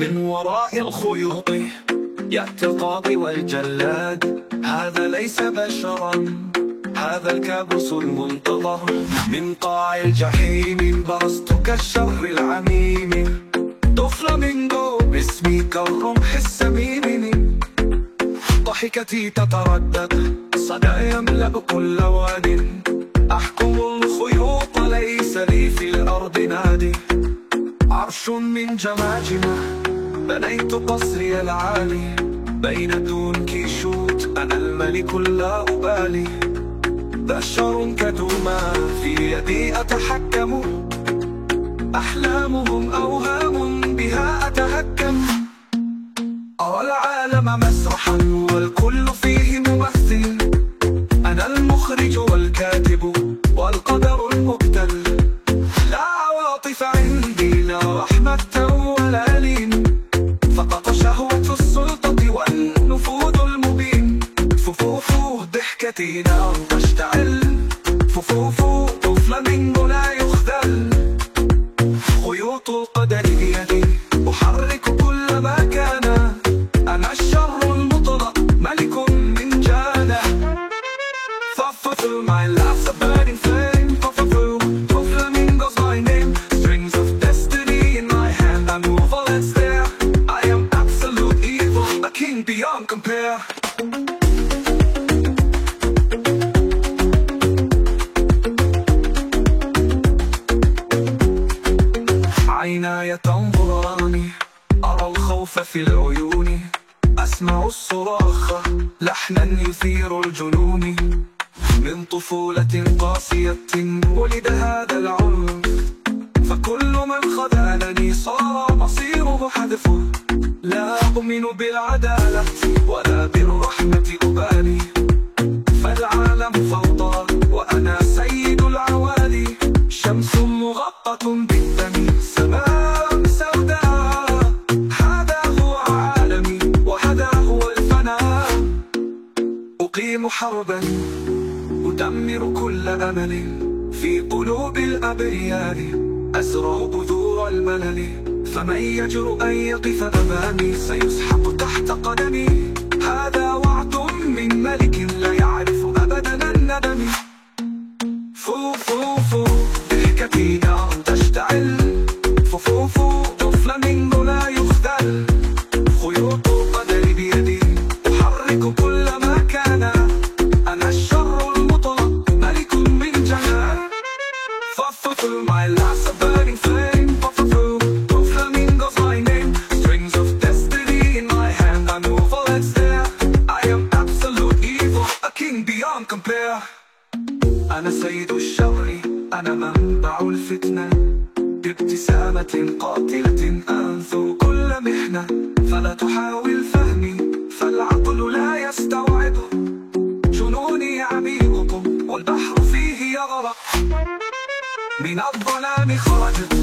من وراء الخيوط يأتي القاضي والجلاد. هذا ليس بشرا هذا الكابوس المنتظر. من قاع الجحيم برزت كالشر العميم. طفل من جو باسمي كالرمح السمين ضحكتي تتردد. صدى يملأ كل واد. أحكم الخيوط ليس لي في الأرض نادي عرش من جماجمة بنيت قصري العالي. بين دون كيشوت أنا الملك لا أبالي. بشر كدوما في يدي أتحكم. أحلامهم أوهام بها أتهكم. العالم مسرحا والكل فيه ممثل. أنا المخرج والكاتب والقدر المبتل. لا عواطف عندي لا رحمة ولا لين. فقط شهوة السلطة والنفوذ المبين. ففوفو ضحكتي نار تشتعل ففوفو طفل منه لا evil A king beyond compare. عيناي تنظراني أرى الخوف في العيون. أسمع الصراخ لحنا يثير الجنون. من طفولة قاسية ولد هذا العنف فكل من خذلني صار مصيره حذفه. لا أؤمن بالعدالة ولا بالرحمة أبالي. فالعالم فوضى وأنا سيد العوالي. شمس مغطى بالدم سماء سوداء. هذا هو عالمي وهذا هو الفناء. أقيم حربا أدمر كل أمل. في قلوب الأبرياء أزرع بذور الملل. فمن يجرؤ أن يقف أمامي سيسحق تحت قدمي. هذا وعد من ملك لا يعرف أبدا الندم. فو فو فو ضحكتي نار تشتعل. فو فو فو طفل لا يخذل. خيوط القدر بيدي أحرك كل ما كان. أنا الشر المطلق ملك من جمال Fulfill my last burning flame compare. أنا سيد الشر أنا منبع الفتنة. بابتسامة قاتلة أنثو كل محنة. فلا تحاول فهمي فالعقل لا يستوعب. جنوني عميق والبحر فيه يغرق. من الظلام خرجت